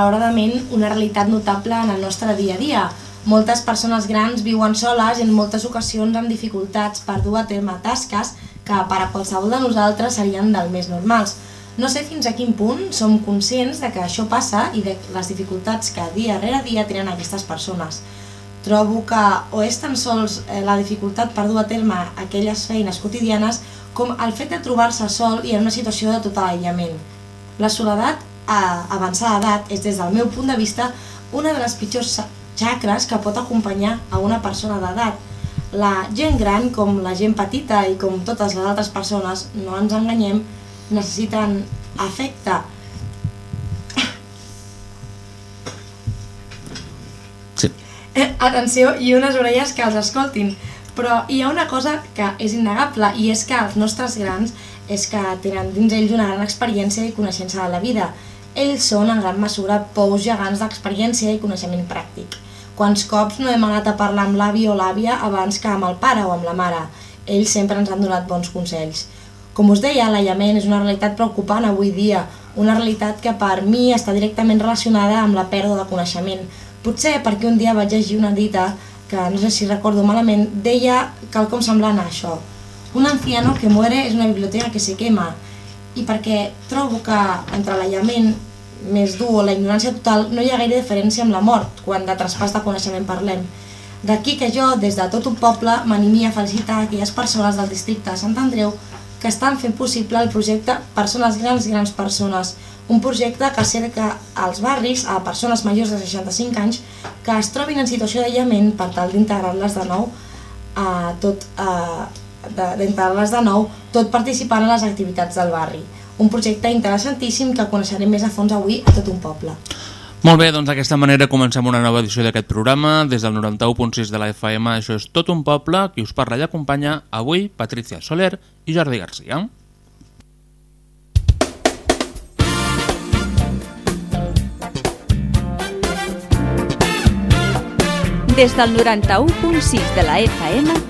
malauradament una realitat notable en el nostre dia a dia. Moltes persones grans viuen soles i en moltes ocasions amb dificultats per dur a terme tasques que per a qualsevol de nosaltres serien del més normals. No sé fins a quin punt som conscients de que això passa i de les dificultats que dia rere dia tenen aquestes persones. Trobo que o és tan sols eh, la dificultat per dur a terme aquelles feines quotidianes com el fet de trobar-se sol i en una situació de total aïllament. La soledat a avançada edat és, des del meu punt de vista, una de les pitjors xacres que pot acompanyar a una persona d'edat. La gent gran, com la gent petita i com totes les altres persones, no ens enganyem, necessiten afecte. Sí. Eh, atenció i unes orelles que els escoltin. Però hi ha una cosa que és innegable i és que els nostres grans és que tenen dins ells una gran experiència i coneixença de la vida. Ells són en gran mesura pous gegants d'experiència i coneixement pràctic. Quants cops no hem anat a parlar amb l'avi o l'àvia abans que amb el pare o amb la mare? Ells sempre ens han donat bons consells. Com us deia, l'aïllament és una realitat preocupant avui dia, una realitat que per mi està directament relacionada amb la pèrdua de coneixement. Potser perquè un dia vaig llegir una dita que no sé si recordo malament, deia quelcom semblant a això. Un anciano que muere és una biblioteca que se quema i perquè trobo que entre l'aïllament més dur o la ignorància total no hi ha gaire diferència amb la mort quan de traspàs de coneixement parlem. D'aquí que jo, des de tot un poble, m'animi a felicitar aquelles persones del districte de Sant Andreu que estan fent possible el projecte Persones Grans Grans Persones, un projecte que cerca als barris a persones majors de 65 anys que es trobin en situació d'aïllament per tal d'integrar-les de nou a tot d'integrar-les de nou tot participant en les activitats del barri. Un projecte interessantíssim que coneixerem més a fons avui a tot un poble. Molt bé, doncs d'aquesta manera comencem una nova edició d'aquest programa. Des del 91.6 de la FM, això és Tot un poble, qui us parla i acompanya avui Patricia Soler i Jordi Garcia. Des del 91.6 de la FM,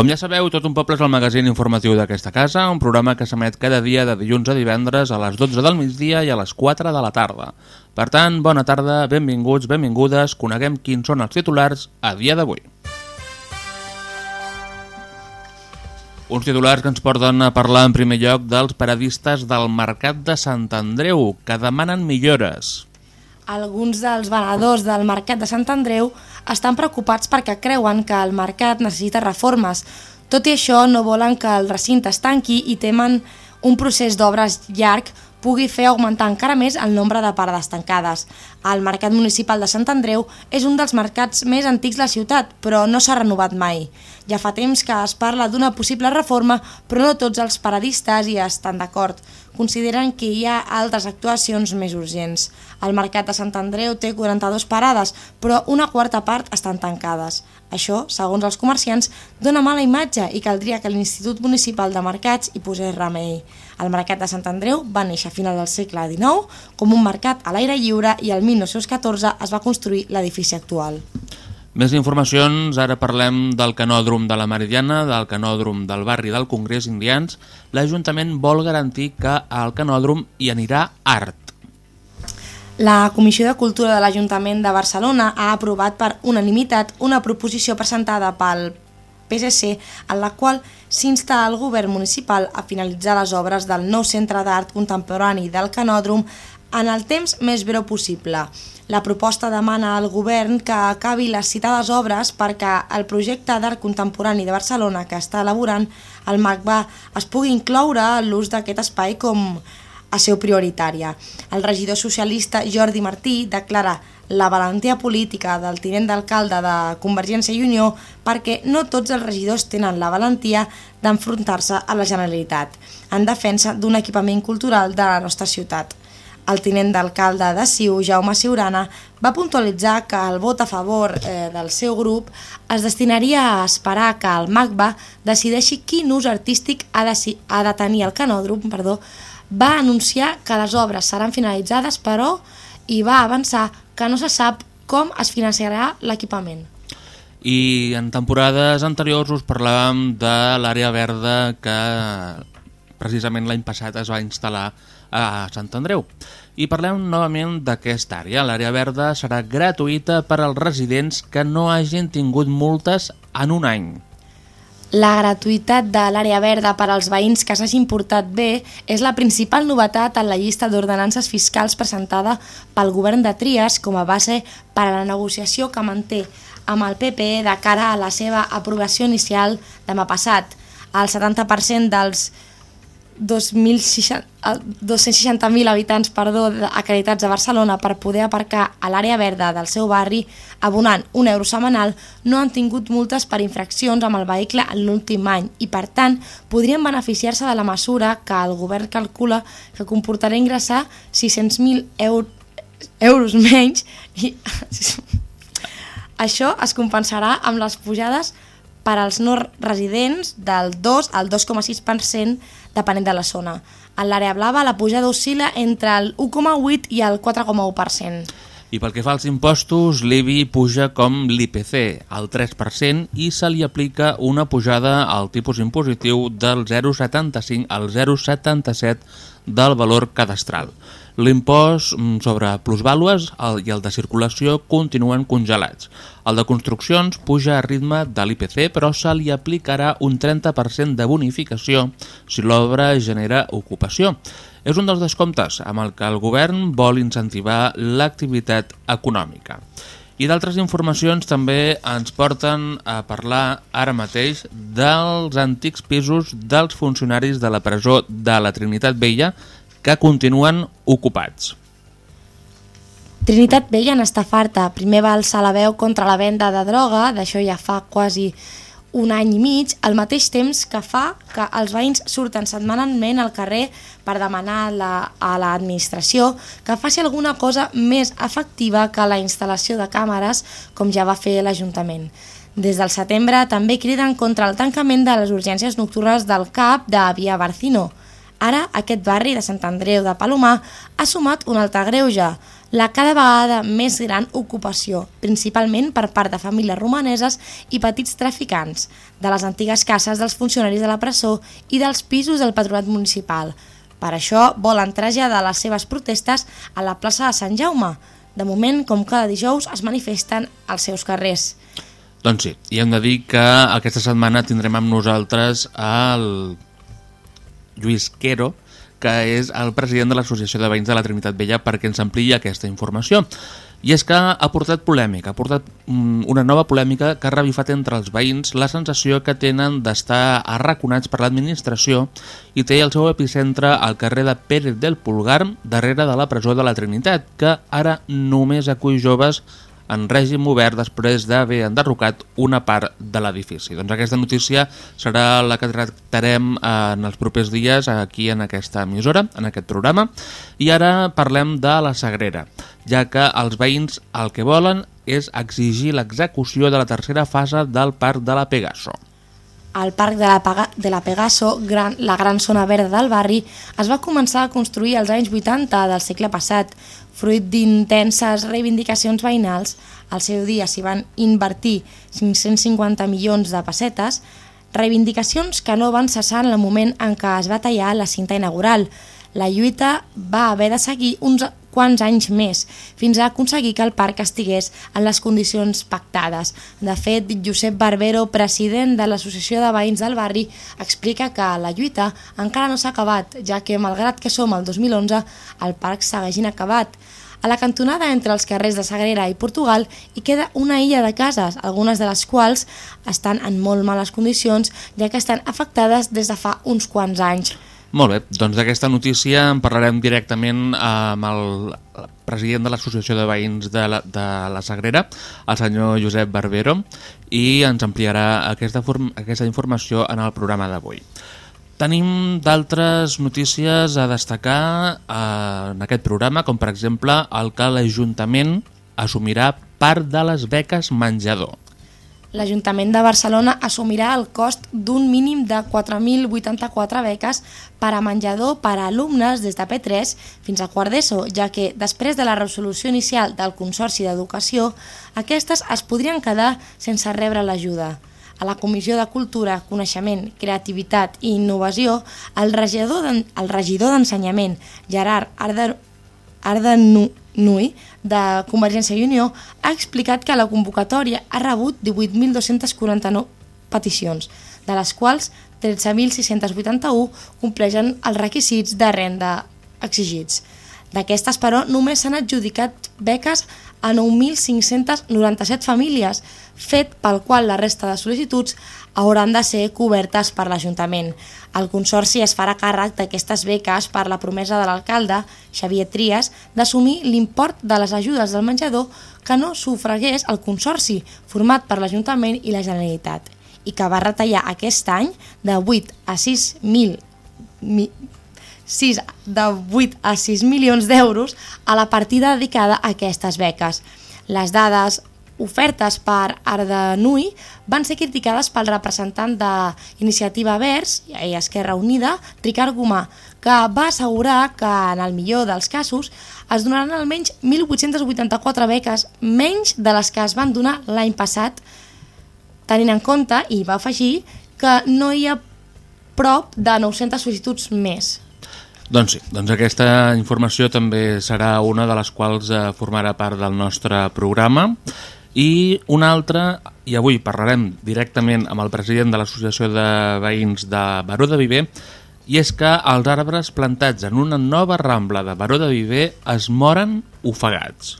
Com ja sabeu, Tot un poble és el magazín informatiu d'aquesta casa, un programa que s'emet cada dia de dilluns a divendres a les 12 del migdia i a les 4 de la tarda. Per tant, bona tarda, benvinguts, benvingudes, coneguem quins són els titulars a dia d'avui. Uns titulars que ens porten a parlar en primer lloc dels paradistes del Mercat de Sant Andreu, que demanen millores. Alguns dels venedors del Mercat de Sant Andreu estan preocupats perquè creuen que el mercat necessita reformes. Tot i això, no volen que el recinte es tanqui i temen un procés d'obres llarg pugui fer augmentar encara més el nombre de parades tancades. El Mercat Municipal de Sant Andreu és un dels mercats més antics de la ciutat, però no s'ha renovat mai. Ja fa temps que es parla d'una possible reforma, però no tots els paradistes hi estan d'acord. Consideren que hi ha altres actuacions més urgents. El Mercat de Sant Andreu té 42 parades, però una quarta part estan tancades. Això, segons els comerciants, dona mala imatge i caldria que l'Institut Municipal de Mercats hi posés remei. El Mercat de Sant Andreu va néixer a final del segle XIX com un mercat a l'aire lliure i el 1914 es va construir l'edifici actual. Més informacions, ara parlem del canòdrom de la Meridiana, del canòdrom del barri del Congrés Indians. L'Ajuntament vol garantir que al canòdrom hi anirà art. La Comissió de Cultura de l'Ajuntament de Barcelona ha aprovat per unanimitat una proposició presentada pel PSC en la qual s'insta al govern municipal a finalitzar les obres del nou centre d'art contemporani del Canòdrom en el temps més breu possible. La proposta demana al govern que acabi les citades obres perquè el projecte d'art contemporani de Barcelona que està elaborant el MACBA es pugui incloure l'ús d'aquest espai com a seu prioritària. El regidor socialista Jordi Martí declara la valentia política del tinent d'alcalde de Convergència i Unió perquè no tots els regidors tenen la valentia d'enfrontar-se a la Generalitat en defensa d'un equipament cultural de la nostra ciutat. El tinent d'alcalde de Siu, Jaume Siurana, va puntualitzar que el vot a favor eh, del seu grup es destinaria a esperar que el MACBA decideixi quin ús artístic ha de, ha de tenir el canòdrom perdó, va anunciar que les obres seran finalitzades, però i va avançar que no se sap com es financiarà l'equipament. I en temporades anteriors us parlàvem de l'àrea verda que precisament l'any passat es va instal·lar a Sant Andreu. I parlem novament d'aquesta àrea. L'àrea verda serà gratuïta per als residents que no hagin tingut multes en un any. La gratuïtat de l'àrea verda per als veïns que s'hagin portat bé és la principal novetat en la llista d'ordenances fiscals presentada pel govern de Trias com a base per a la negociació que manté amb el PP de cara a la seva aprovació inicial demà passat. El 70% dels 260.000 habitants perdó, acreditats a Barcelona per poder aparcar a l'àrea verda del seu barri abonant un euro setmanal no han tingut multes per infraccions amb el vehicle en l'últim any. I, per tant, podrien beneficiar-se de la mesura que el govern calcula que comportarà ingressar 600.000 eur euros menys i això es compensarà amb les pujades per als no residents del 2 al 2,6% depenent de la zona. En l'àrea blava la pujada oscil·la entre el 1,8 i el 4,1%. I pel que fa als impostos, l'IBI puja com l'IPC, al 3%, i se li aplica una pujada al tipus impositiu del 0,75 al 0,77 del valor cadastral. L'impost mm, sobre plusvàlues i el de circulació continuen congelats. El de construccions puja a ritme de l'IPC, però se li aplicarà un 30% de bonificació si l'obra genera ocupació. És un dels descomptes amb el que el govern vol incentivar l'activitat econòmica. I d'altres informacions també ens porten a parlar ara mateix dels antics pisos dels funcionaris de la presó de la Trinitat Vella que continuen ocupats. Trinitat Vella n'està farta. Primer va alçar la veu contra la venda de droga, d'això ja fa quasi un any i mig, al mateix temps que fa que els veïns surten setmanalment al carrer per demanar la, a l'administració que faci alguna cosa més efectiva que la instal·lació de càmeres, com ja va fer l'Ajuntament. Des del setembre també criden contra el tancament de les urgències nocturnes del CAP de Via Barcino. Ara, aquest barri de Sant Andreu de Palomar ha sumat un altre greuge, la cada vegada més gran ocupació, principalment per part de famílies romaneses i petits traficants, de les antigues cases dels funcionaris de la presó i dels pisos del patronat municipal. Per això volen traslladar les seves protestes a la plaça de Sant Jaume. De moment, com cada dijous, es manifesten als seus carrers. Doncs sí, i hem de dir que aquesta setmana tindrem amb nosaltres el Lluís Quero, que és el president de l'Associació de Veïns de la Trinitat Vella perquè ens ampliï aquesta informació. I és que ha portat polèmica, ha portat mm, una nova polèmica que ha revifat entre els veïns la sensació que tenen d'estar arraconats per l'administració i té el seu epicentre al carrer de Pérez del Pulgar, darrere de la presó de la Trinitat, que ara només acull joves en règim obert després d'haver enderrocat una part de l'edifici. Doncs aquesta notícia serà la que tractarem en els propers dies aquí en aquesta emissora, en aquest programa. I ara parlem de la Sagrera, ja que els veïns el que volen és exigir l'execució de la tercera fase del Parc de la Pegaso. Al Parc de la, Paga, de la Pegaso, gran, la gran zona verda del barri, es va començar a construir als anys 80 del segle passat, fruit d'intenses reivindicacions veïnals. Al seu dia s'hi van invertir 550 milions de pessetes, reivindicacions que no van cessar en el moment en què es va tallar la cinta inaugural. La lluita va haver de seguir uns quants anys més, fins a aconseguir que el parc estigués en les condicions pactades. De fet, Josep Barbero, president de l'Associació de Veïns del Barri, explica que la lluita encara no s'ha acabat, ja que, malgrat que som al 2011, el parc segueix inacabat. A la cantonada entre els carrers de Sagrera i Portugal hi queda una illa de cases, algunes de les quals estan en molt males condicions, ja que estan afectades des de fa uns quants anys. Molt bé, doncs d'aquesta notícia en parlarem directament amb el president de l'Associació de Veïns de la, de la Sagrera, el senyor Josep Barbero, i ens ampliarà aquesta, aquesta informació en el programa d'avui. Tenim d'altres notícies a destacar eh, en aquest programa, com per exemple el que l'Ajuntament assumirà part de les beques menjador. l'Ajuntament de Barcelona assumirà el cost d'un mínim de 4.084 beques per a menjador per a alumnes des de P3 fins a quart d'ESO, ja que després de la resolució inicial del Consorci d'Educació, aquestes es podrien quedar sense rebre l'ajuda. A la Comissió de Cultura, Coneixement, Creativitat i Innovació, el regidor d'Ensenyament, Gerard Arder, Ardenui, de Convergència i Unió, ha explicat que la convocatòria ha rebut 18.249 peticions, de les quals 13.681 compleixen els requisits de renda exigits. D'aquestes, però, només s'han adjudicat beques a 9.597 famílies, fet pel qual la resta de sol·licituds hauran de ser cobertes per l'Ajuntament. El Consorci es farà càrrec d'aquestes beques per la promesa de l'alcalde, Xavier Trias, d'assumir l'import de les ajudes del menjador que no sufragués el Consorci, format per l'Ajuntament i la Generalitat, i que va retallar aquest any de 8 a 6.000 6, de 8 a 6 milions d'euros a la partida dedicada a aquestes beques. Les dades ofertes per Ardenui van ser criticades pel representant d'Iniciativa Verds i Esquerra Unida, Ricard Gomà, que va assegurar que en el millor dels casos es donaran almenys 1.884 beques menys de les que es van donar l'any passat, tenint en compte, i va afegir, que no hi ha prop de 900 sol·licituds més. Doncs sí, doncs aquesta informació també serà una de les quals eh, formarà part del nostre programa i una altra, i avui parlarem directament amb el president de l'Associació de Veïns de Baró de Viver, i és que els arbres plantats en una nova rambla de Baró de Viver es moren ofegats.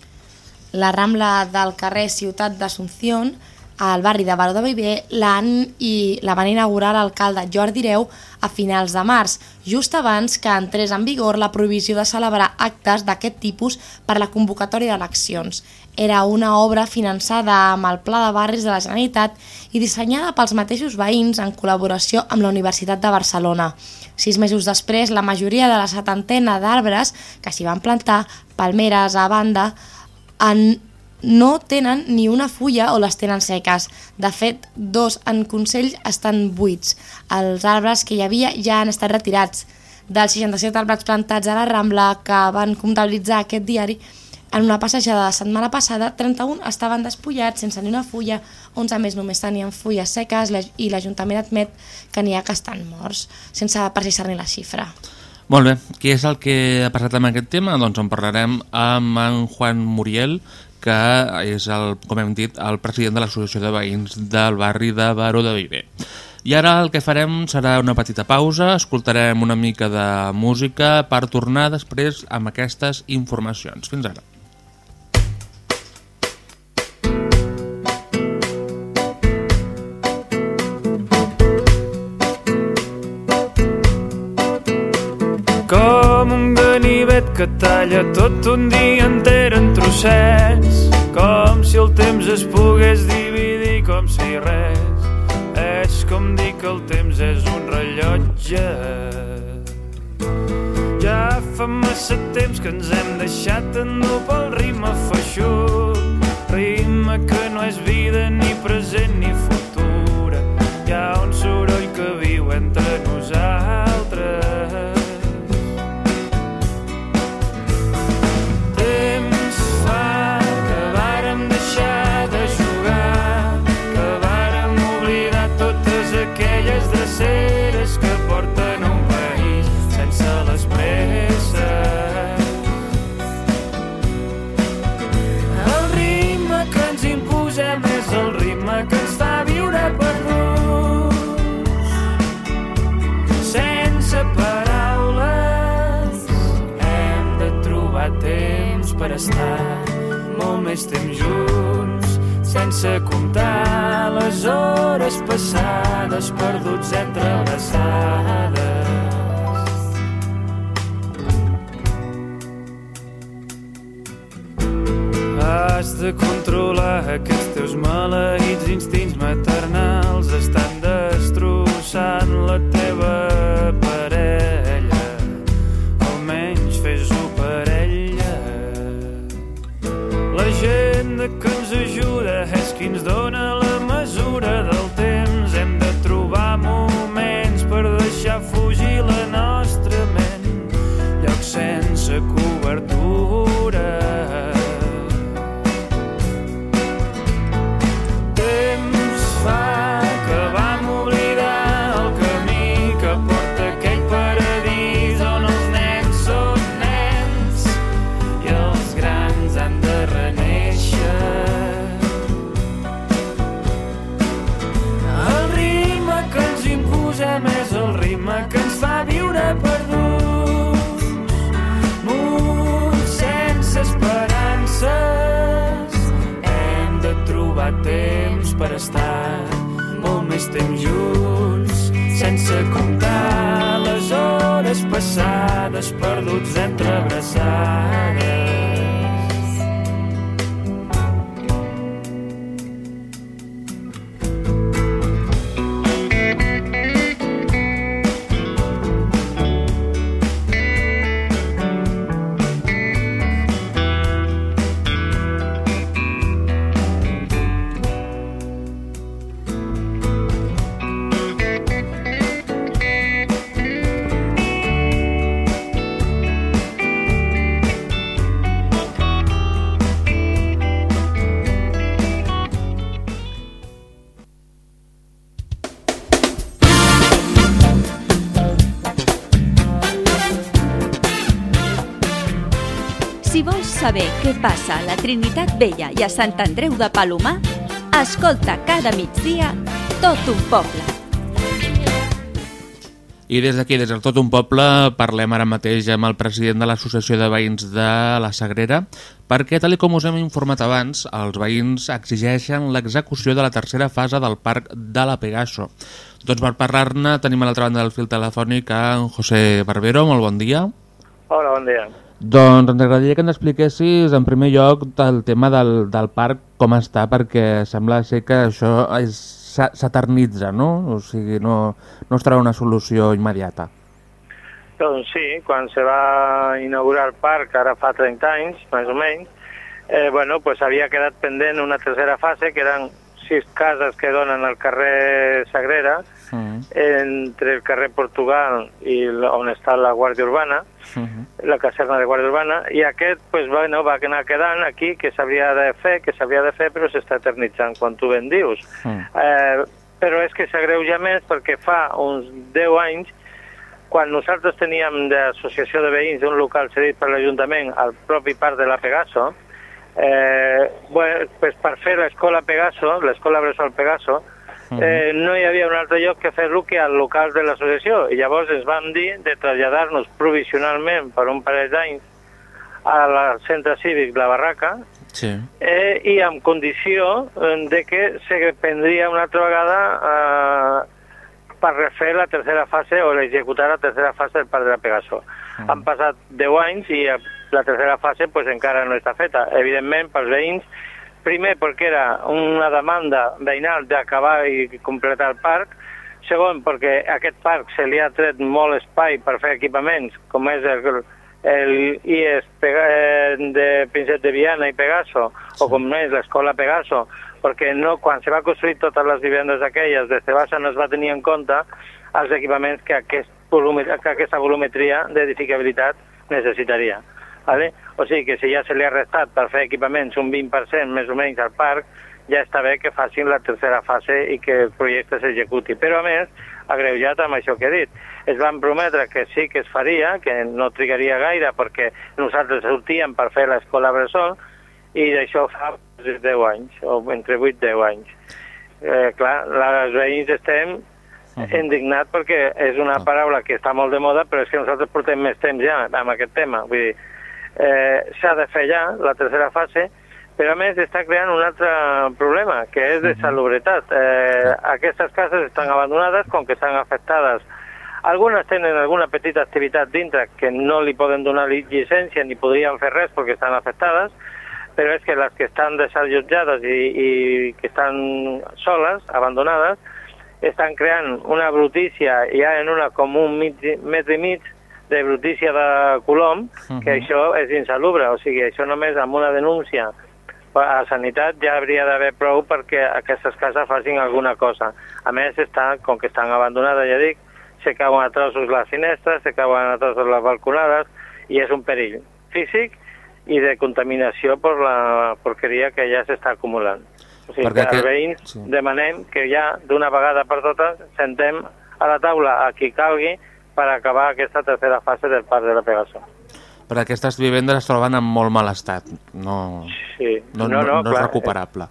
La rambla del carrer Ciutat d'Assumpción al barri de Baró de Viver l'han i la van inaugurar l'alcalde Jordi Reu a finals de març, just abans que entrés en vigor la prohibició de celebrar actes d'aquest tipus per la convocatòria d'eleccions. Era una obra finançada amb el Pla de Barris de la Generalitat i dissenyada pels mateixos veïns en col·laboració amb la Universitat de Barcelona. Sis mesos després, la majoria de la setantena d'arbres que s'hi van plantar, palmeres a banda, en no tenen ni una fulla o les tenen seques. De fet, dos en Consell estan buits. Els arbres que hi havia ja han estat retirats. Dels 67 arbres plantats a la Rambla que van comptabilitzar aquest diari, en una passejada de setmana passada, 31 estaven despullats sense ni una fulla, 11 més només tenien fulles seques i l'Ajuntament admet que n'hi ha que estan morts, sense precisar-ne la xifra. Molt bé, què és el que ha passat amb aquest tema? Doncs en parlarem amb en Juan Muriel, que és, el, com hem dit, el president de l'Associació de Veïns del barri de Baró de Viver. I ara el que farem serà una petita pausa, escoltarem una mica de música per tornar després amb aquestes informacions. Fins ara. Que talla tot un dia trossets com si el temps es pogués dividir com si res és com dir que el temps és un rellotge. Ja fa massa temps que ens hem deixat endur pel ritme feixut ritme que no és vida ni present ni futura hi estar molt més temps junts sense comptar les hores passades perduts entre abraçades. Has de controlar aquests teus maleïts instints maternals estan destrossant la teva estar molt més temps junts, sense comptar les hores passades perduts entre abraçades. Què passa a la Trinitat Vella i a Sant Andreu de Palomar, escolta cada migdia tot un poble. I des d'aquí, des del Tot un Poble, parlem ara mateix amb el president de l'Associació de Veïns de la Sagrera, perquè, tal com us hem informat abans, els veïns exigeixen l'execució de la tercera fase del Parc de la Pegaso. Doncs per parlar-ne tenim a l'altra banda del fil telefònic a en José Barbero, molt bon dia. Hola, bon dia. Doncs ens agradaria que ens expliquessis en primer lloc el tema del, del parc, com està, perquè sembla ser que això s'eternitza, no? O sigui, no, no es troba una solució immediata. Doncs sí, quan se va inaugurar el parc, ara fa 30 anys, més o menys, eh, bueno, pues havia quedat pendent una tercera fase, que eren sis cases que donen al carrer Sagrera, Mm. Entre el carrer Portugal i on està la Guàrdia Urbana, Mm la caserna de Guàrdia Urbana, i aquest pues, bueno, va anar quedant aquí, que s'havia de fer, que s'havia de fer, però s'està eternitzant, quan tu ben dius. Mm. Eh, però és que s'agreuja més perquè fa uns 10 anys, quan nosaltres teníem d'associació de veïns d'un local cedit per l'Ajuntament al propi parc de la Pegaso, eh, bueno, pues per fer l'escola Pegaso, l'escola Bressol Pegaso, eh, no hi havia un altre lloc que fer-lo que al local de l'associació. I llavors ens vam dir de traslladar-nos provisionalment per un parell d'anys al centre cívic La Barraca, Sí. eh, i amb condició eh, de que se prendria una altra vegada eh, per refer la tercera fase o executar la tercera fase del Parc de la Pegaso. Mm. Han passat 10 anys i eh, la tercera fase pues, encara no està feta. Evidentment, pels veïns, primer perquè era una demanda veïnal d'acabar i completar el parc, segon perquè a aquest parc se li ha tret molt espai per fer equipaments, com és el, el IES eh, de Pincet de Viana i Pegaso, o com és l'escola Pegaso, perquè no, quan se va construir totes les vivendes aquelles de Cebassa no es va tenir en compte els equipaments que, aquest volum, que aquesta volumetria d'edificabilitat necessitaria. Vale? O sigui que si ja se li ha restat per fer equipaments un 20% més o menys al parc, ja està bé que facin la tercera fase i que el projecte s'executi. Però a més, agreujat amb això que he dit, es van prometre que sí que es faria, que no trigaria gaire perquè nosaltres sortíem per fer l'escola Bressol i d'això fa 10 anys, o entre 8 i 10 anys. Eh, clar, les veïns estem indignats perquè és una paraula que està molt de moda, però és que nosaltres portem més temps ja amb aquest tema. Vull dir, eh, s'ha de fer ja la tercera fase, però a més està creant un altre problema, que és de salubritat. Eh, aquestes cases estan abandonades, com que estan afectades. Algunes tenen alguna petita activitat dintre que no li poden donar li- llicència ni podrien fer res perquè estan afectades, però és que les que estan desallotjades i, i que estan soles, abandonades, estan creant una brutícia, ja en una com un mig, metre i mig de brutícia de colom, que això és insalubre, o sigui, això només amb una denúncia a Sanitat ja hauria d'haver prou perquè aquestes cases facin alguna cosa. A més, està, com que estan abandonades, ja dic, se cauen a trossos les finestres, se cauen a trossos les balconades, i és un perill físic i de contaminació per la porqueria que ja s'està acumulant. O sigui, Perquè que els veïns sí. demanem que ja d'una vegada per totes sentem a la taula a qui calgui per acabar aquesta tercera fase del parc de la Pegaso. Però aquestes vivendes es troben en molt mal estat. No, Sí. no, no, no, no és clar. recuperable.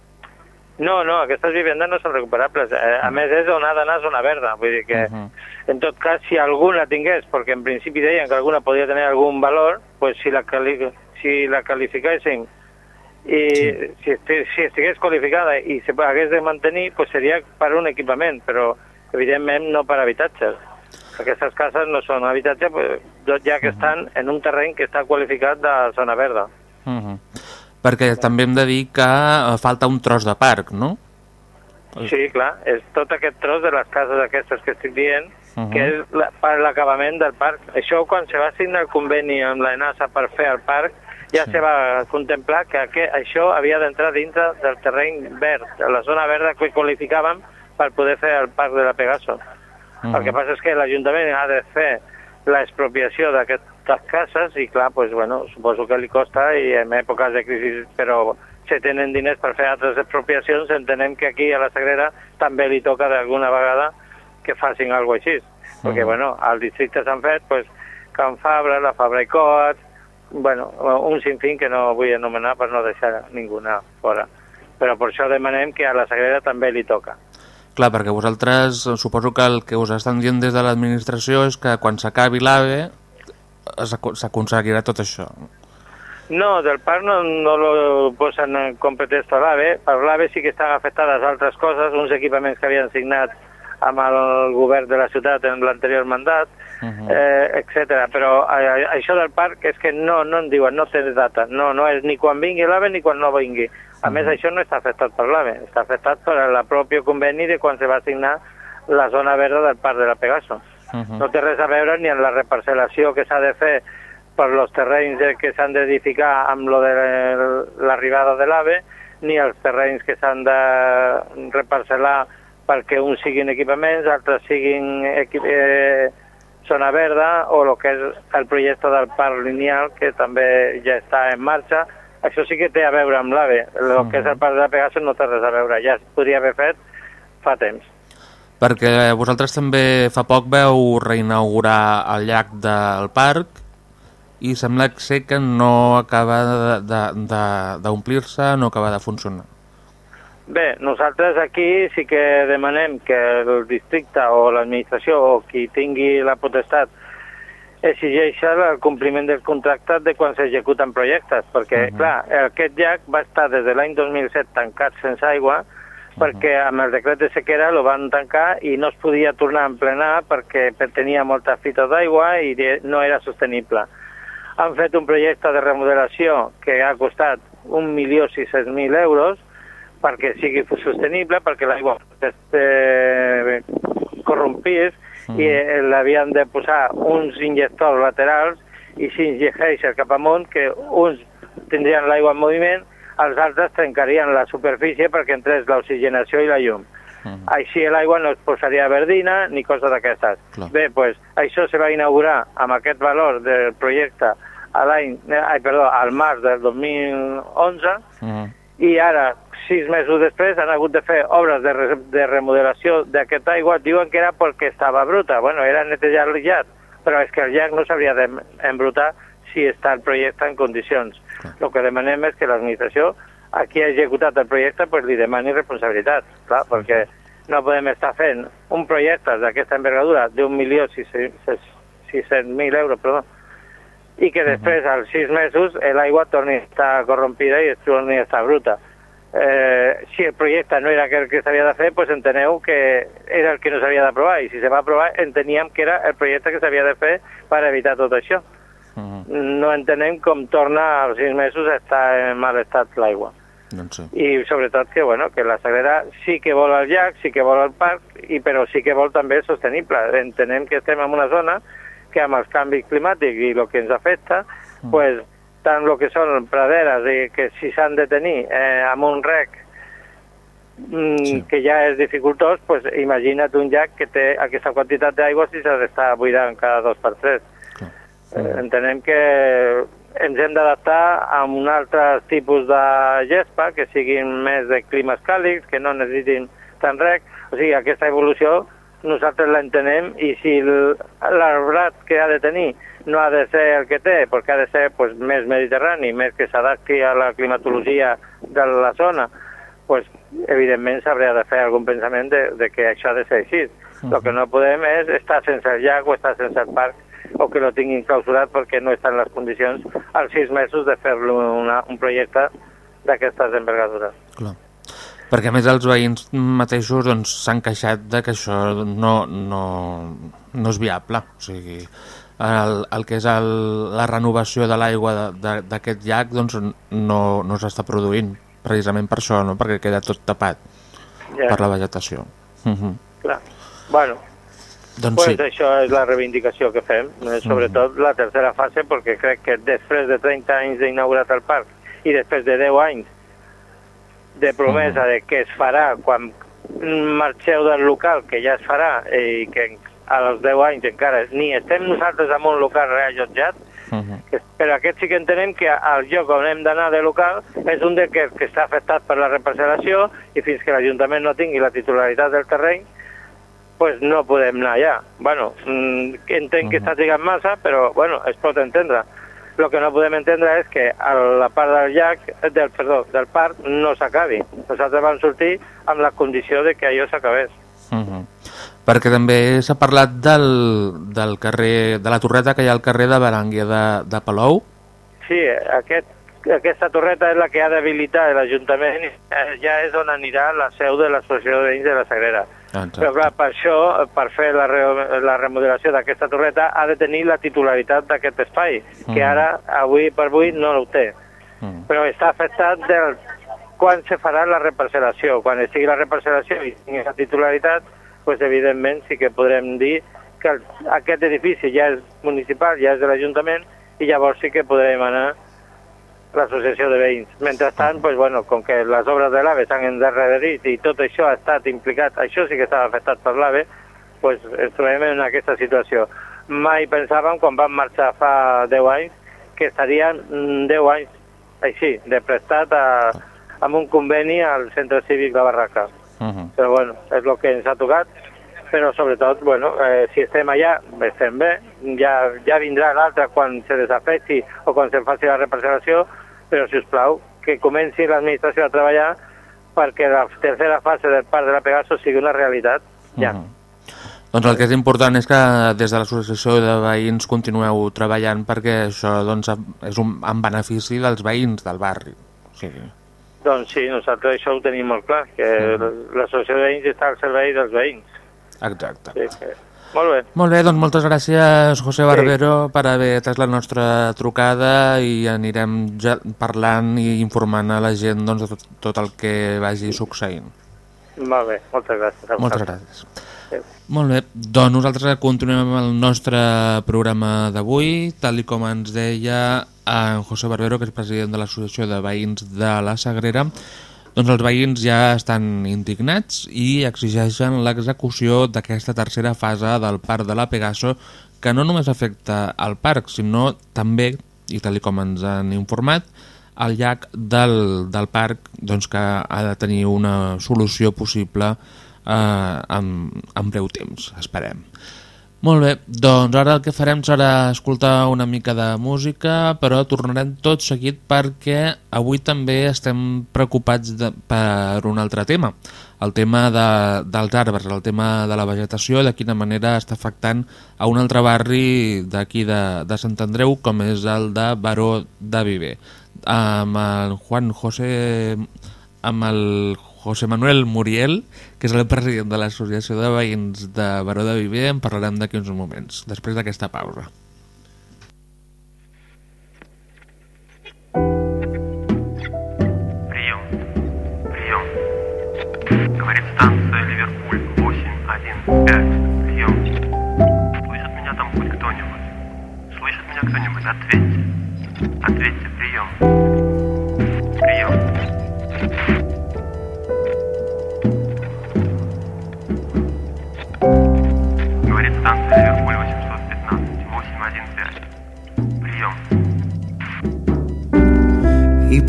No, no, aquestes vivendes no són recuperables. Eh, a més, és on ha d'anar zona verda. Vull dir que, Uh -huh. en tot cas, si alguna tingués, perquè en principi deien que alguna podria tenir algun valor, pues si la, quali si la qualificéssim i si, esti si estigués qualificada i se hagués de mantenir, pues seria per un equipament, però evidentment no per habitatges. Aquestes cases no són habitatge, pues, ja que estan en un terreny que està qualificat de zona verda. Uh -huh. Perquè també hem de dir que eh, falta un tros de parc, no? Sí, clar, és tot aquest tros de les cases aquestes que estic dient, uh Mhm. -huh. que és la, per l'acabament del parc. Això, quan se va signar el conveni amb la ENASA per fer el parc, ja Sí. se va contemplar que aquest, això havia d'entrar dintre del terreny verd, de la zona verda que qualificàvem per poder fer el parc de la Pegaso. Uh -huh. El que passa és que l'Ajuntament ha de fer l'expropiació d'aquestes cases i, clar, pues, bueno, suposo que li costa i en èpoques de crisi, però se tenen diners per fer altres expropiacions, entenem que aquí a la Sagrera també li toca d'alguna vegada que facin alguna cosa així. Perquè, Mhm. bueno, al districte s'han fet, pues, Can Fabra, la Fabra i Coats, bueno, un sinfín que no vull anomenar per no deixar ninguna fora. Però per això demanem que a la Sagrera també li toca. Clar, perquè vosaltres, suposo que el que us estan dient des de l'administració és que quan s'acabi l'AVE s'aconseguirà tot això. No, del parc no, no lo posen en com pretexto a l'AVE. Per l'AVE sí que estan afectades altres coses, uns equipaments que havien signat amb el govern de la ciutat en l'anterior mandat, Uh -huh. eh, etc. Però eh, això del parc és que no, no en diuen, no té data. No, no és ni quan vingui l'AVE ni quan no vingui. A més, això no està afectat per l'AVE, està afectat per el propi conveni de quan se va signar la zona verda del parc de la Pegaso. Uh -huh. No té res a veure ni en la reparcel·lació que s'ha de fer per los terrenys que s'han d'edificar amb lo de l'arribada de l'AVE, ni els terrenys que s'han de reparcel·lar perquè uns siguin equipaments, altres siguin equi eh, zona verda, o el que és el projecte del parc lineal, que també ja està en marxa. Això sí que té a veure amb l'AVE. El que és el parc de la Pegaso no té res a veure. Ja es podria haver fet fa temps. Perquè vosaltres també fa poc veu reinaugurar el llac del parc i sembla ser que no acaba de- de- d'omplir-se, no acaba de funcionar. Bé, nosaltres aquí sí que demanem que el districte o l'administració o qui tingui la potestat exigeixi el compliment del contracte de quan s'executen projectes, perquè, uh -huh. clar, aquest llac va estar des de l'any 2007 tancat sense aigua, perquè amb el decret de sequera lo van tancar i no es podia tornar a emplenar perquè tenia molta fita d'aigua i no era sostenible. Han fet un projecte de remodelació que ha costat 1.600.000 euros perquè sigui sostenible, perquè l'aigua es eh, corrompís i eh, l'havien de posar uns injectors laterals i si injecteix cap amunt que uns tindrien l'aigua en moviment, els altres trencarien la superfície perquè entrés l'oxigenació i la llum. Mhm. Així l'aigua no es posaria verdina ni coses d'aquestes. Bé, pues, això se va inaugurar amb aquest valor del projecte a l'any, eh, ai, perdó, al març del 2011 Uh -huh. I ara, sis mesos després, han hagut de fer obres de, re de remodelació d'aquesta aigua. Diuen que era perquè estava bruta. Bueno, era netejar el llac, però és que el llac no s'hauria d'embrutar si està el projecte en condicions. El que demanem és que l'administració, a qui ha executat el projecte, pues, li demani responsabilitat, clar, perquè no podem estar fent un projecte d'aquesta envergadura d'un milió sis cents mil euros, perdó, i que després, als sis mesos, l'aigua torni a estar corrompida i es torni a estar bruta. Eh, si el projecte no era el que s'havia de fer, pues enteneu que era el que no s'havia d'aprovar, i si se va aprovar enteníem que era el projecte que s'havia de fer per evitar tot això. Uh -huh. No entenem com torna als sis mesos a estar en mal estat l'aigua. Doncs sí. I sobretot que, bueno, que la Sagrera sí que vol el llac, sí que vol el parc, i, però sí que vol també sostenible. Entenem que estem en una zona que amb els canvis climàtics i el que ens afecta, Mm. pues, tant el que són praderes i que si s'han de tenir eh, amb un rec mm, Sí. que ja és dificultós, pues, imagina't un llac que té aquesta quantitat d'aigua si s'ha d'estar buidant cada dos per tres. Clar. Eh, entenem que ens hem d'adaptar a un altre tipus de gespa que siguin més de climes càlids, que no necessitin tant rec. O sigui, aquesta evolució nosaltres l'entenem i si l'arbrat que ha de tenir no ha de ser el que té, perquè ha de ser pues, més mediterrani, més que s'adapti a la climatologia de la zona, pues, evidentment s'hauria de fer algun pensament de, de que això ha de ser així. El que no podem és estar sense el llac o estar sense el parc o que lo tinguin clausurat perquè no estan les condicions als sis mesos de fer-lo un projecte d'aquestes envergadures. Clar. Perquè a més els veïns mateixos doncs, s'han queixat de que això no, no, no és viable. O sigui, el, el que és el, la renovació de l'aigua d'aquest llac doncs, no, no s'està produint, precisament per això, no? perquè queda tot tapat Ja, per la vegetació. Uh -huh. clar. Bueno, Doncs pues sí, això és la reivindicació que fem, eh, sobretot la tercera fase, perquè crec que després de 30 anys d'inaugurat el parc i després de 10 anys de promesa de que es farà quan marxeu del local, que ja es farà, i que als 10 anys encara ni estem nosaltres en un local reallotjat, uh -huh. però aquest sí que entenem que el lloc on hem d'anar de local és un de que, que està afectat per la reparcel·lació i fins que l'Ajuntament no tingui la titularitat del terreny pues no podem anar allà. Bueno, mm, entenc que està trigant massa, però bueno, es pot entendre. El que no podem entendre és que a la part del llac, del, perdó, del parc no s'acabi. Nosaltres vam sortir amb la condició de que allò s'acabés. Uh -huh. Perquè també s'ha parlat del, del carrer, de la torreta que hi ha al carrer de Barànguia de, de Palou. Sí, aquest, aquesta torreta és la que ha d'habilitar l'Ajuntament i ja és on anirà la seu de l'Associació de Veïns de la Sagrera. Exacte. Però clar, per això, per fer la, re la remodelació d'aquesta torreta, ha de tenir la titularitat d'aquest espai, que Mhm. ara, avui per avui, no ho té. Mm. Però està afectat del quan se farà la reparcel·lació. Quan estigui la reparcel·lació i tingui la titularitat, pues, evidentment sí que podrem dir que el, aquest edifici ja és municipal, ja és de l'Ajuntament, i llavors sí que podrem anar l'associació de veïns. Mentrestant, pues, bueno, com que les obres de l'AVE s'han endarrerit i tot això ha estat implicat, això sí que estava afectat per l'AVE, pues, ens trobem en aquesta situació. Mai pensàvem, quan vam marxar fa 10 anys, que estarien mm, 10 anys així, de prestat a, amb un conveni al centre cívic de Barraca. Uh -huh. Però bueno, és el que ens ha tocat, però sobretot, bueno, eh, si estem allà, estem bé, ja, ja vindrà l'altre quan se desafecti o quan se faci la reparcel·lació, però si us plau, que comenci l'administració a treballar perquè la tercera fase del parc de la Pegaso sigui una realitat. Ja. Uh -huh. Doncs el que és important és que des de l'associació de veïns continueu treballant perquè això doncs, és un, en benefici dels veïns del barri. O sigui, Doncs sí, nosaltres això ho tenim molt clar, que l'associació de veïns està al servei dels veïns. Exacte. Sí, que... Molt bé. Molt bé, doncs moltes gràcies, José Barbero, per haver atès la nostra trucada i anirem ja parlant i informant a la gent doncs, de tot, tot el que vagi succeint. Molt bé, moltes gràcies. Moltes gràcies. Adéu. Molt bé, doncs nosaltres continuem amb el nostre programa d'avui, tal i com ens deia en José Barbero, que és president de l'Associació de Veïns de la Sagrera, doncs els veïns ja estan indignats i exigeixen l'execució d'aquesta tercera fase del Parc de la Pegaso, que no només afecta al parc, sinó també, i tal com ens han informat, el llac del, del parc doncs, que ha de tenir una solució possible eh, en, en breu temps, esperem. Molt bé, doncs ara el que farem serà escoltar una mica de música, però tornarem tot seguit perquè avui també estem preocupats de, per un altre tema, el tema de, dels arbres, el tema de la vegetació, de quina manera està afectant a un altre barri d'aquí de, de Sant Andreu, com és el de Baró de Viver. Amb el Juan José amb el José Manuel Muriel, que és el president de l'Associació de Veïns de Baró de Viver, en parlarem d'aquí uns moments, després d'aquesta pausa. Прием. Прием. Говорит станция Ливерпуль 815. Прием. Слышит меня там хоть кто-нибудь? Слышит меня кто-нибудь? Ответьте. Ответьте. Прием. Прием.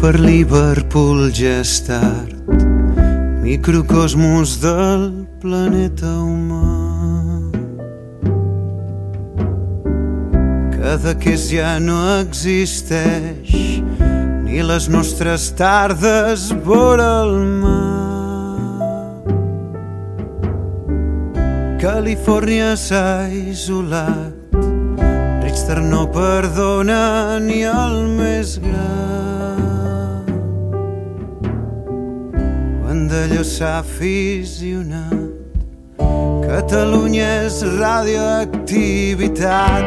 Per Liverpool ja és tard, microcosmos del planeta humà. Cada que és ja no existeix, ni les nostres tardes vora el mar. Califòrnia s'ha isolat, Richter no perdona ni el més gran. Vandelló s'ha aficionat, Catalunya és radioactivitat.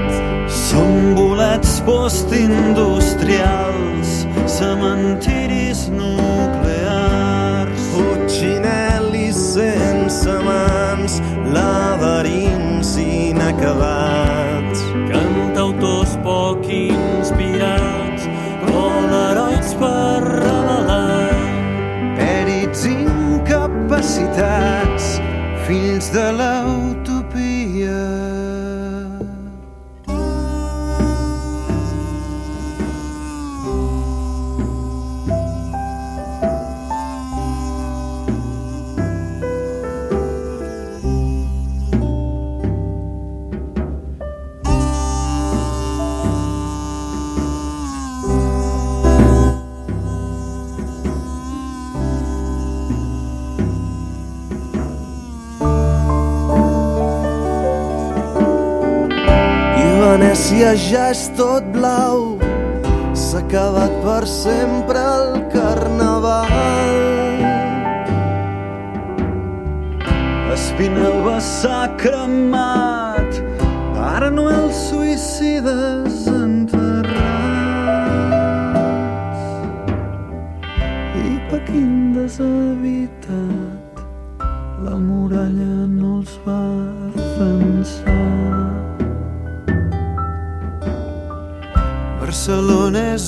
Som bolets postindustrials, cementiris nuclears. Putxinelis sense mans, laberints inacabats. Incapacitats, fills de l'utopia. Venècia ja és tot blau, s'ha acabat per sempre el carnaval. Espinelva s'ha cremat, Pare Noel suïcides enterrats. I Pequín deshabitat,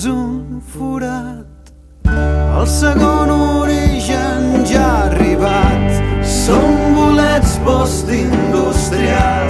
un forat, el segon origen ja ha arribat. Som bolets postindustrials,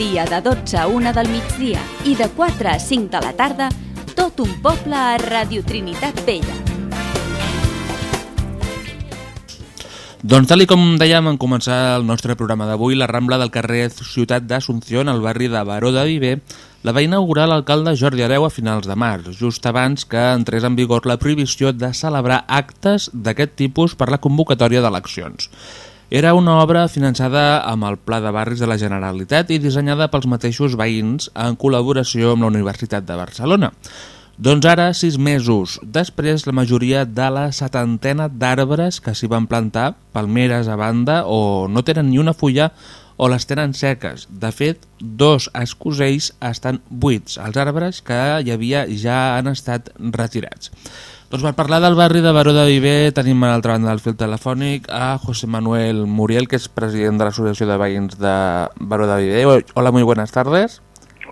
dia de 12 a 1 del migdia i de 4 a 5 de la tarda, tot un poble a Radio Trinitat Vella. Doncs tal com dèiem en començar el nostre programa d'avui, la Rambla del carrer Ciutat d'Assumpció, al barri de Baró de Viver, la va inaugurar l'alcalde Jordi Areu a finals de març, just abans que entrés en vigor la prohibició de celebrar actes d'aquest tipus per la convocatòria d'eleccions. Era una obra finançada amb el Pla de Barris de la Generalitat i dissenyada pels mateixos veïns en col·laboració amb la Universitat de Barcelona. Doncs ara, sis mesos després, la majoria de la setantena d'arbres que s'hi van plantar, palmeres a banda, o no tenen ni una fulla o les tenen seques. De fet, dos escosells estan buits. Els arbres que hi havia ja han estat retirats. Doncs per parlar del barri de Baró de Viver tenim a l'altra banda del fil telefònic a José Manuel Muriel, que és president de l'Associació de Veïns de Baró de Viver. Hola, muy buenas tardes.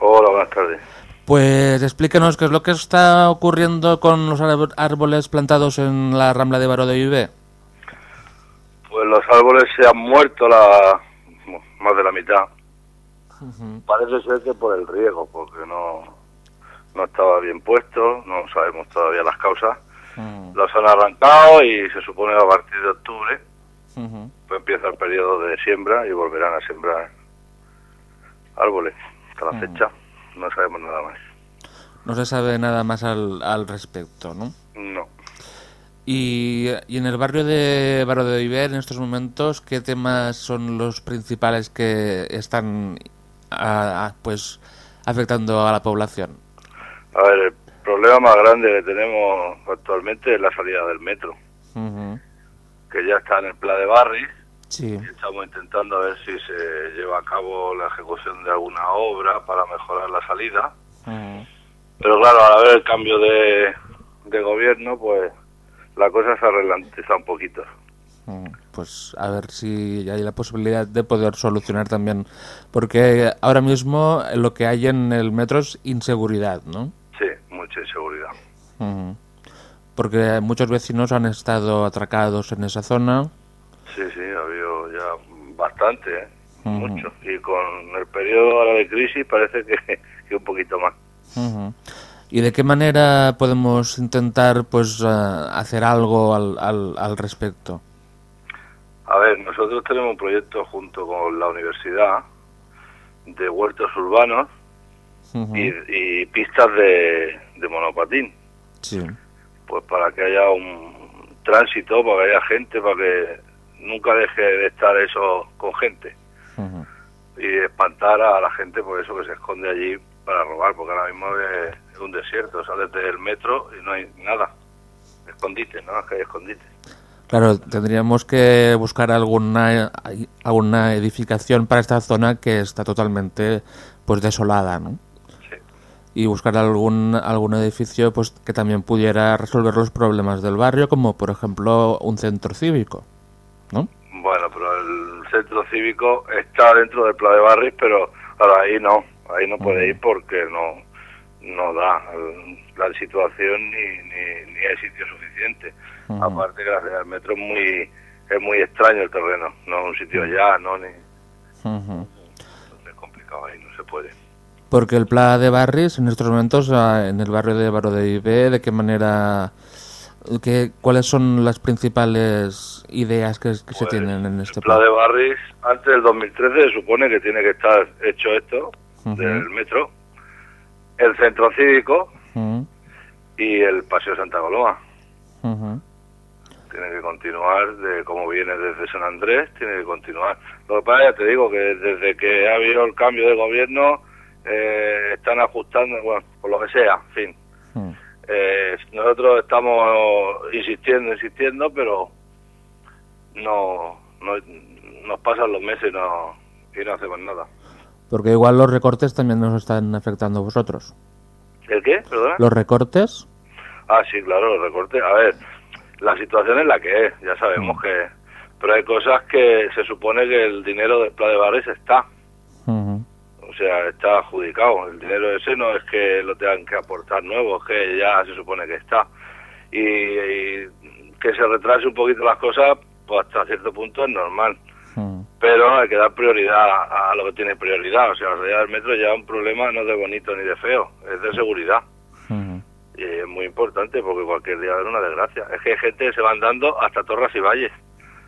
Hola, buenas tardes. Pues explíquenos qué es lo que está ocurriendo con los árb- árboles plantados en la Rambla de Baró de Viver. Pues los árboles se han muerto la más de la mitad. Parece ser que por el riego, porque no, no estaba bien puesto, no sabemos todavía las causas. Los han arrancado y se supone a partir de octubre pues empieza el periodo de siembra y volverán a sembrar árboles. Hasta la fecha no sabemos nada más. No se sabe nada más al, al respecto, ¿no? No. Y, y en el barrio de Baró de Viver, en estos momentos, ¿qué temas son los principales que están ah, pues afectando a la población? A ver, el problema más grande que tenemos actualmente es la salida del metro, que ya está en el plan de barris Sí. estamos intentando a ver si se lleva a cabo la ejecución de alguna obra para mejorar la salida. Pero claro, al haber el cambio de, de gobierno, pues la cosa se ha un poquito. Pues a ver si hay la posibilidad de poder solucionar también, porque ahora mismo lo que hay en el metro es inseguridad, ¿no? Porque muchos vecinos han estado atracados en esa zona. Sí, sí, ha habido ya bastante, ¿eh? mucho. Y con el periodo ahora de crisis parece que, que un poquito más. ¿Y de qué manera podemos intentar pues eh, hacer algo al, al, al, respecto? A ver, nosotros tenemos un proyecto junto con la universidad de huertos urbanos y, y, pistas de, de monopatín. Sí. Pues para que haya un tránsito, para que haya gente, para que nunca deje de estar eso con gente. Y espantar a la gente por eso que se esconde allí para robar, porque ahora mismo es un desierto, sales del metro y no hay nada. Escondite, ¿no? Es que hay escondite. Claro, tendríamos que buscar alguna alguna edificación para esta zona que está totalmente pues desolada, ¿no? Y buscar algún algún edificio pues que también pudiera resolver los problemas del barrio, como por ejemplo un centro cívico, ¿no? Bueno, pero el centro cívico está dentro del Pla de Barris, pero ahora ahí no, ahí no puede ir porque no no da la situación ni, ni, ni hay sitio suficiente. Aparte que el metro es muy es muy extraño el terreno, no es un sitio ya, no ni es complicado ahí, no se puede. Porque el Pla de Barris en estos momentos ah, en el barrio de Baro de Ibe, ¿de qué manera que, ¿Cuáles son las principales ideas que, que se Pues, tienen en este El Pla plan? de Barris, antes del 2013 se supone que tiene que estar hecho esto, Ujú. del metro, el centro cívico y el Paseo Santa Coloma. ujú. Tiene que continuar, de como viene desde San Andrés, tiene que continuar. Lo que pasa, ya te digo, que desde que ha habido el cambio de gobierno, eh, están ajustando, bueno, por lo que sea, en fin. Mm. Eh, nosotros estamos insistiendo, insistiendo, pero no, no nos pasan los meses y no, y no hacemos nada. Porque igual los recortes también nos están afectando a vosotros. ¿El qué? ¿Perdona? ¿Los recortes? Ah, sí, claro, los recortes. A ver, la situación es la que es, ya sabemos que... Pero hay cosas que se supone que el dinero del Pla de Barres está. O sea, está adjudicado. El dinero ese no es que lo tengan que aportar nuevo, es que ya se supone que está. Y, y que se retrase un poquito las cosas, pues hasta cierto punto es normal. ujú. Pero hay que dar prioridad a, lo que tiene prioridad. O sea, la realidad del metro ya es un problema no de bonito ni de feo, es de seguridad. Ujú. Y es muy importante porque cualquier día va a haber una desgracia. Es que hay gente que se van dando hasta Torres y Valles,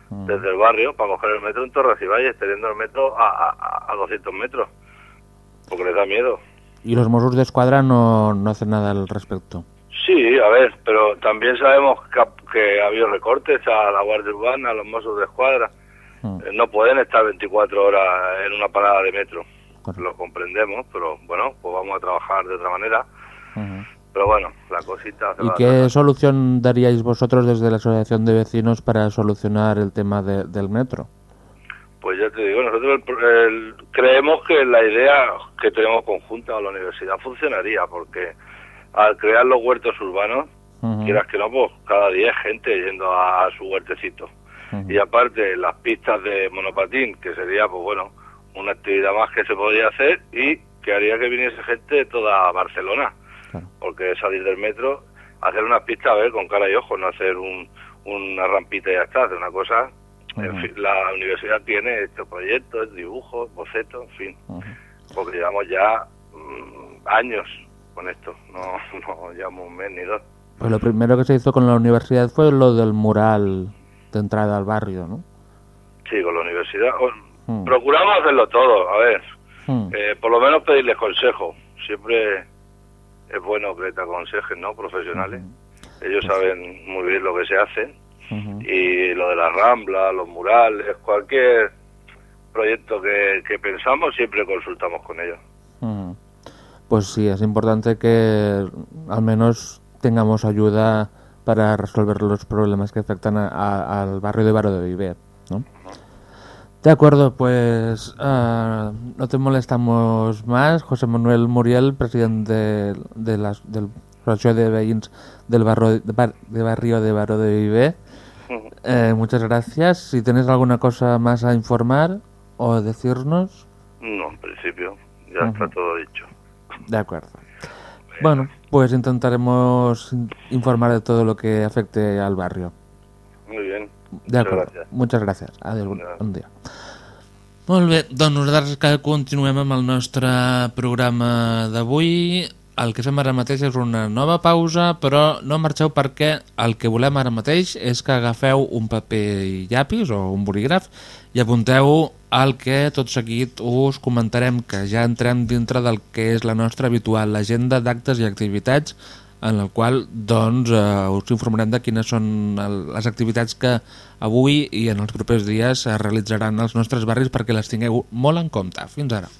desde el barrio, para coger el metro en Torres y Valles, teniendo el metro a, a, a 200 metros. Porque les da miedo. Y los Mossos de Escuadra no, no hacen nada al respecto. Sí, a ver, pero también sabemos que ha, que ha habido recortes a la Guardia Urbana, a los Mossos de Escuadra. Eh, No pueden estar 24 horas en una parada de metro. Lo comprendemos, pero bueno, pues vamos a trabajar de otra manera. Pero bueno, la cosita ¿Y qué solución daríais vosotros desde la Asociación de Vecinos para solucionar el tema de- del metro? Pues ya te digo, nosotros el el- creemos que la idea que tenemos conjunta con la universidad funcionaría, porque al crear los huertos urbanos, quieras que no, pues cada día hay gente yendo a, su huertecito. Y aparte, las pistas de monopatín, que sería, pues bueno, una actividad más que se podría hacer y que haría que viniese gente de toda Barcelona. Porque salir del metro, hacer una pista, a ver, con cara y ojos, no hacer un, una rampita y ya está, hacer una cosa en fin, la universidad tiene estos proyectos, dibujos, bocetos, en fin, porque llevamos ya mm, años con esto, no, no llevamos un mes ni dos. Pues lo primero que se hizo con la universidad fue lo del mural de entrada al barrio, ¿no? Sí, con la universidad. Procuramos hacerlo todo, a ver, eh, por lo menos pedirles consejo. Siempre es bueno que te aconsejen, ¿no? Profesionales. Ellos saben muy bien lo que se hace. Y lo de la rambla, los murales, cualquier proyecto que, que pensamos, siempre consultamos con ellos. Pues sí, es importante que al menos tengamos ayuda para resolver los problemas que afectan a- a- al barrio de Baro de Viver, ¿no? De acuerdo, pues uh, no te molestamos más. José Manuel Muriel, presidente de, de la del Asociación de Veïns del barro, de, bar, de barrio de Baró de Viver. Eh, muchas gracias. Si tienes alguna cosa más a informar o decirnos. No, en principio ya uh -huh. está todo dicho. De acuerdo. Bueno, pues intentaremos informar de todo lo que afecte al barrio. Muy bien. De acord, gràcies. moltes gràcies. Adéu, bon, bon dia. Molt bé, doncs nosaltres que continuem amb el nostre programa d'avui. El que fem ara mateix és una nova pausa, però no marxeu perquè el que volem ara mateix és que agafeu un paper i llapis o un bolígraf i apunteu el que tot seguit us comentarem, que ja entrem dintre del que és la nostra habitual agenda d'actes i activitats en el qual doncs, eh, us informarem de quines són les activitats que avui i en els propers dies es realitzaran als nostres barris perquè les tingueu molt en compte. Fins ara.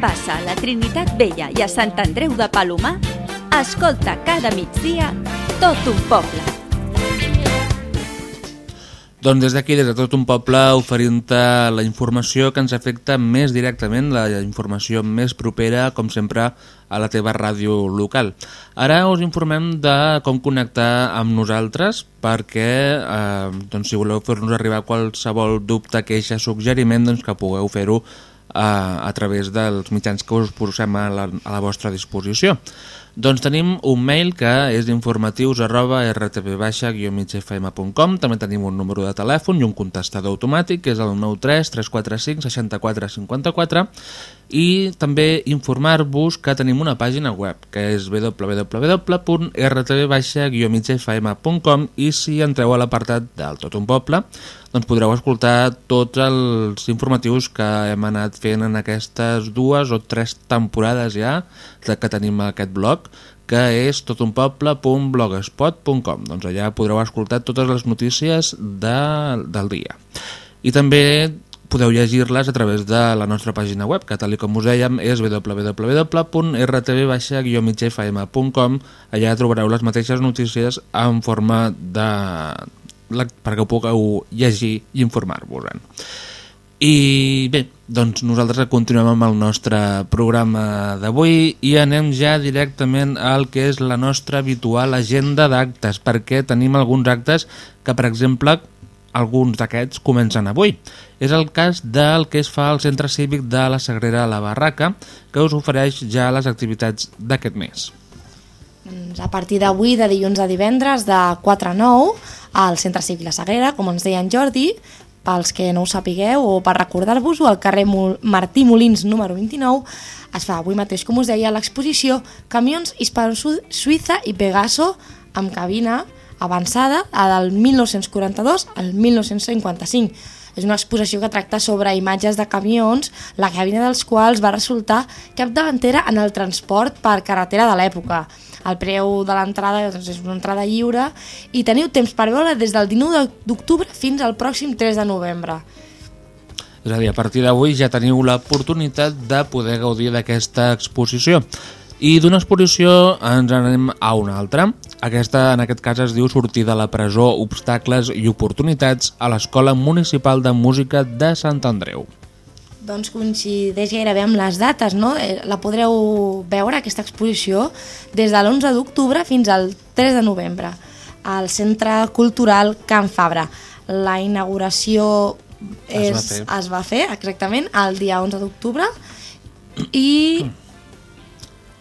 Passa a la Trinitat Vella i a Sant Andreu de Palomar, escolta cada migdia tot un poble. Doncs des d'aquí, des de tot un poble, oferint-te la informació que ens afecta més directament, la informació més propera, com sempre, a la teva ràdio local. Ara us informem de com connectar amb nosaltres perquè, eh, doncs, si voleu fer-nos arribar qualsevol dubte, queixa, suggeriment, doncs que pugueu fer-ho eh, a través dels mitjans que us posem a la, a la vostra disposició. Doncs tenim un mail que és informatius arroba rtv-migfm.com També tenim un número de telèfon i un contestador automàtic que és el 93 345 64 54 i també informar-vos que tenim una pàgina web que és www.rtv-migfm.com i si entreu a l'apartat del Tot un Poble doncs podreu escoltar tots els informatius que hem anat fent en aquestes dues o tres temporades ja que tenim aquest blog que és totunpoble.blogspot.com doncs allà podreu escoltar totes les notícies de, del dia. I també podeu llegir-les a través de la nostra pàgina web, que tal com us dèiem és www.rtv-migfm.com Allà trobareu les mateixes notícies en forma de... perquè ho pugueu llegir i informar-vos-en. I bé, doncs nosaltres continuem amb el nostre programa d'avui i anem ja directament al que és la nostra habitual agenda d'actes, perquè tenim alguns actes que, per exemple, alguns d'aquests comencen avui. És el cas del que es fa al Centre Cívic de la Sagrera la Barraca, que us ofereix ja les activitats d'aquest mes. Doncs a partir d'avui, de dilluns a divendres, de 4 a 9, al Centre Cívic La Sagrera, com ens deia en Jordi, pels que no ho sapigueu o per recordar-vos-ho, al carrer Martí Molins número 29, es fa avui mateix, com us deia, l'exposició Camions Hispano-Suïssa i Pegaso amb cabina avançada, del 1942 al 1955. És una exposició que tracta sobre imatges de camions, la cabina dels quals va resultar capdavantera en el transport per carretera de l'època. El preu de l'entrada doncs, és una entrada lliure i teniu temps per veure des del 19 d'octubre fins al pròxim 3 de novembre. És a dir, a partir d'avui ja teniu l'oportunitat de poder gaudir d'aquesta exposició. I d'una exposició ens anem a una altra. Aquesta, en aquest cas, es diu Sortir de la presó, obstacles i oportunitats a l'Escola Municipal de Música de Sant Andreu. Doncs coincideix gairebé amb les dates, no? Eh, la podreu veure, aquesta exposició, des de l'11 d'octubre fins al 3 de novembre, al Centre Cultural Can Fabra. La inauguració és, es, va fer. es va fer exactament el dia 11 d'octubre i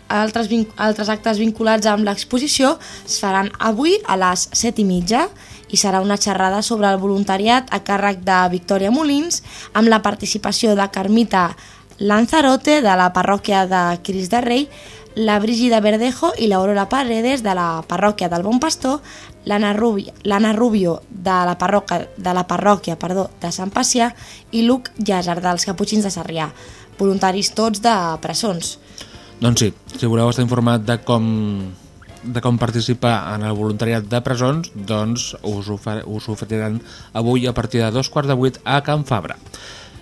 altres, altres actes vinculats amb l'exposició es faran avui a les 7 i mitja i serà una xerrada sobre el voluntariat a càrrec de Victòria Molins amb la participació de Carmita Lanzarote de la parròquia de Cris de Rei, la Brígida Verdejo i l'Aurora Paredes de la parròquia del Bon Pastor, l'Anna Rubio, Rubio de la parròquia, de la parròquia perdó, de Sant Pacià i Luc Llàzer dels Caputxins de Sarrià, voluntaris tots de presons. Doncs sí, si voleu estar informat de com, de com participar en el voluntariat de presons, doncs us, ofer us oferiran avui a partir de dos quarts de vuit a Can Fabra.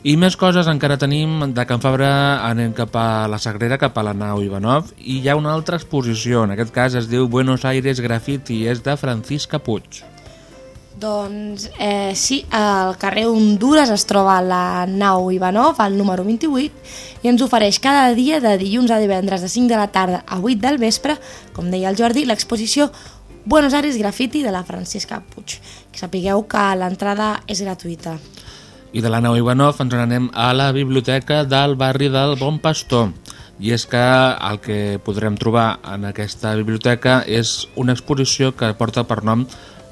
I més coses encara tenim de Can Fabra, anem cap a la Sagrera, cap a la nau Ivanov, i hi ha una altra exposició, en aquest cas es diu Buenos Aires Graffiti, és de Francisca Puig. Doncs eh, sí, al carrer Honduras es troba la nau Ivanov, al número 28, i ens ofereix cada dia de dilluns a divendres de 5 de la tarda a 8 del vespre, com deia el Jordi, l'exposició Buenos Aires Graffiti de la Francisca Puig. Que sapigueu que l'entrada és gratuïta. I de la nau Ivanov ens n'anem a la biblioteca del barri del Bon Pastor. I és que el que podrem trobar en aquesta biblioteca és una exposició que porta per nom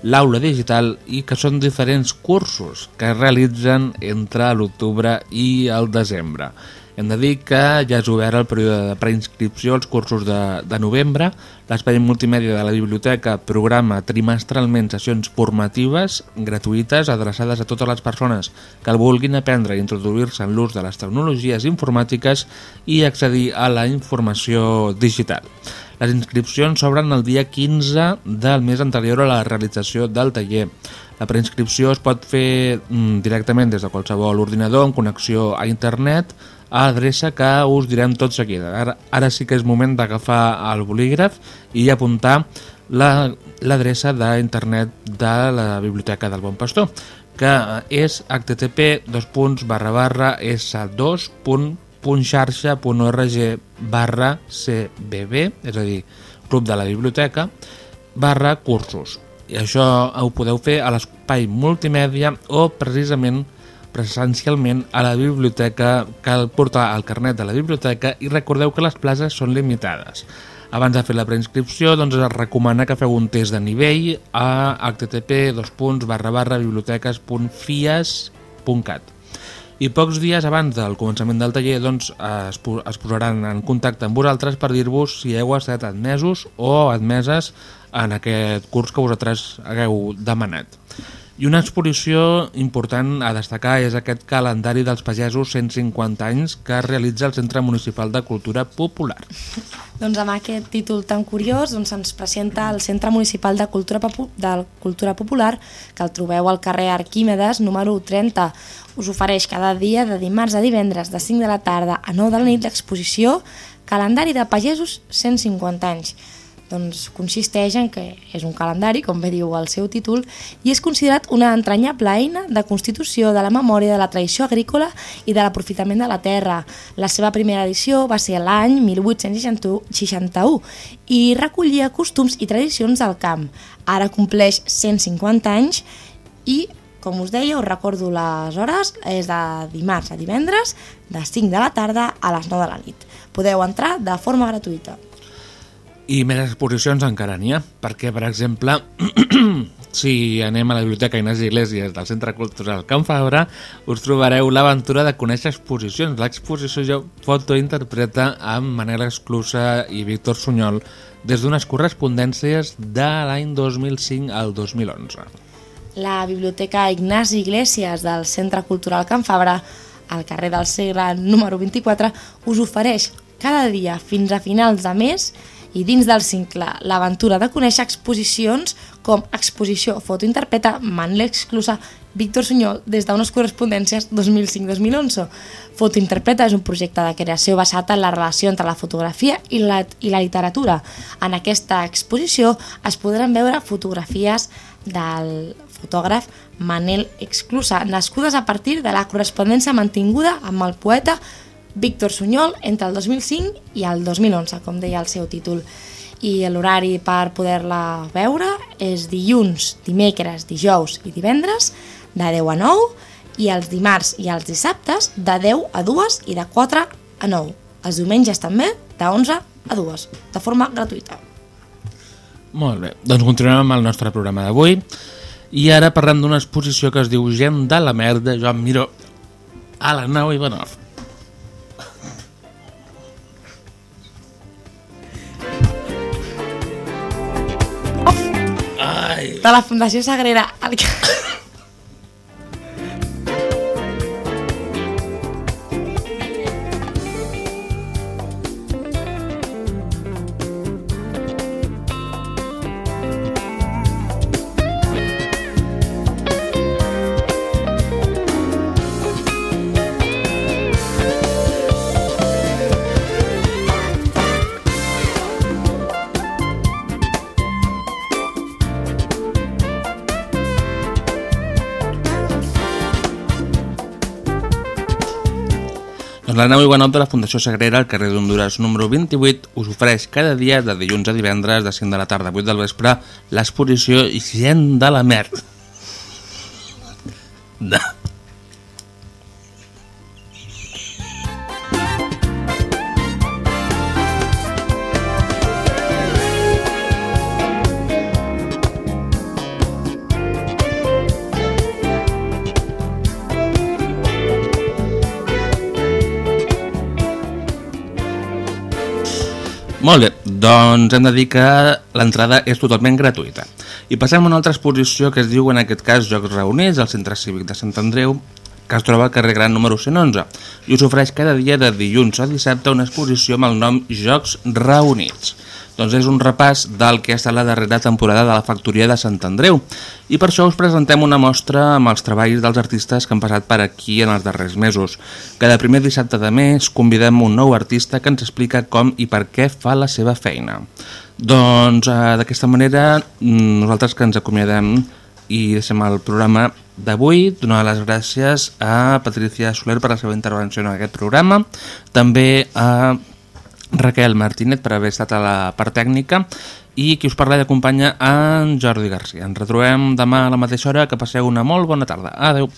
l'aula digital i que són diferents cursos que es realitzen entre l'octubre i el desembre. Hem de dir que ja és obert el període de preinscripció als cursos de, de novembre. L'espai multimèdia de la biblioteca programa trimestralment sessions formatives gratuïtes adreçades a totes les persones que el vulguin aprendre i introduir-se en l'ús de les tecnologies informàtiques i accedir a la informació digital. Les inscripcions s'obren el dia 15 del mes anterior a la realització del taller. La preinscripció es pot fer mm, directament des de qualsevol ordinador amb connexió a internet a adreça que us direm tot seguida. Ara, ara sí que és moment d'agafar el bolígraf i apuntar l'adreça la, d'internet de la Biblioteca del Bon Pastor, que és http://s2.com www.xarxa.org barra cbb, és a dir, Club de la Biblioteca, barra cursos. I això ho podeu fer a l'espai multimèdia o precisament presencialment a la biblioteca cal portar el carnet de la biblioteca i recordeu que les places són limitades. Abans de fer la preinscripció, doncs es recomana que feu un test de nivell a http://biblioteques.fies.cat i pocs dies abans del començament del taller doncs, es, es posaran en contacte amb vosaltres per dir-vos si heu estat admesos o admeses en aquest curs que vosaltres hagueu demanat. I una exposició important a destacar és aquest calendari dels pagesos 150 anys que realitza el Centre Municipal de Cultura Popular. Doncs amb aquest títol tan curiós doncs ens presenta el Centre Municipal de Cultura, Popu de Cultura Popular, que el trobeu al carrer Arquímedes, número 30. Us ofereix cada dia de dimarts a divendres de 5 de la tarda a 9 de la nit l'exposició Calendari de Pagesos 150 anys. Doncs consisteix en que és un calendari, com bé diu el seu títol, i és considerat una entranyable eina de constitució de la memòria de la tradició agrícola i de l'aprofitament de la terra. La seva primera edició va ser l'any 1861 i recollia costums i tradicions del camp. Ara compleix 150 anys i, com us deia, us recordo les hores, és de dimarts a divendres, de 5 de la tarda a les 9 de la nit. Podeu entrar de forma gratuïta. I més exposicions encara n'hi ha, perquè, per exemple, si anem a la Biblioteca Inés Iglesias del Centre Cultural Can Fabra, us trobareu l'aventura de conèixer exposicions. L'exposició Foto interpreta amb Manel Esclusa i Víctor Sunyol des d'unes correspondències de l'any 2005 al 2011. La Biblioteca Ignasi Iglesias del Centre Cultural Can Fabra, al carrer del Segre número 24, us ofereix cada dia fins a finals de mes i dins del cincle l'aventura de conèixer exposicions com Exposició Foto Interpreta Manel Exclusa Víctor Sunyol des d'unes correspondències 2005-2011. Foto Interpreta és un projecte de creació basat en la relació entre la fotografia i la, i la literatura. En aquesta exposició es podran veure fotografies del fotògraf Manel Exclusa, nascudes a partir de la correspondència mantinguda amb el poeta Víctor Sunyol entre el 2005 i el 2011, com deia el seu títol. I l'horari per poder-la veure és dilluns, dimecres, dijous i divendres de 10 a 9 i els dimarts i els dissabtes de 10 a 2 i de 4 a 9. Els diumenges també de 11 a 2, de forma gratuïta. Molt bé, doncs continuem amb el nostre programa d'avui i ara parlem d'una exposició que es diu Gent de la merda, jo em miro a la nau Ivanov. De la Fundació Sagrera. El... Doncs la nau Iguanot de la Fundació Sagrera al carrer d'Honduras número 28 us ofereix cada dia de dilluns a divendres de 5 de la tarda a 8 del vespre l'exposició Gent de la Merda. De... Molt bé, doncs hem de dir que l'entrada és totalment gratuïta. I passem a una altra exposició que es diu, en aquest cas, Jocs Reunits, al Centre Cívic de Sant Andreu, que es troba al carrer Gran número 111, i us ofereix cada dia de dilluns a dissabte una exposició amb el nom Jocs Reunits. Doncs és un repàs del que ha estat la darrera temporada de la Factoria de Sant Andreu i per això us presentem una mostra amb els treballs dels artistes que han passat per aquí en els darrers mesos. Cada primer dissabte de mes convidem un nou artista que ens explica com i per què fa la seva feina. Doncs eh, d'aquesta manera nosaltres que ens acomiadem i deixem el programa d'avui, donar les gràcies a Patricia Soler per la seva intervenció en aquest programa, també a Raquel Martínez per haver estat a la part tècnica i qui us parla i acompanya en Jordi Garcia. Ens retrobem demà a la mateixa hora, que passeu una molt bona tarda. Adeu.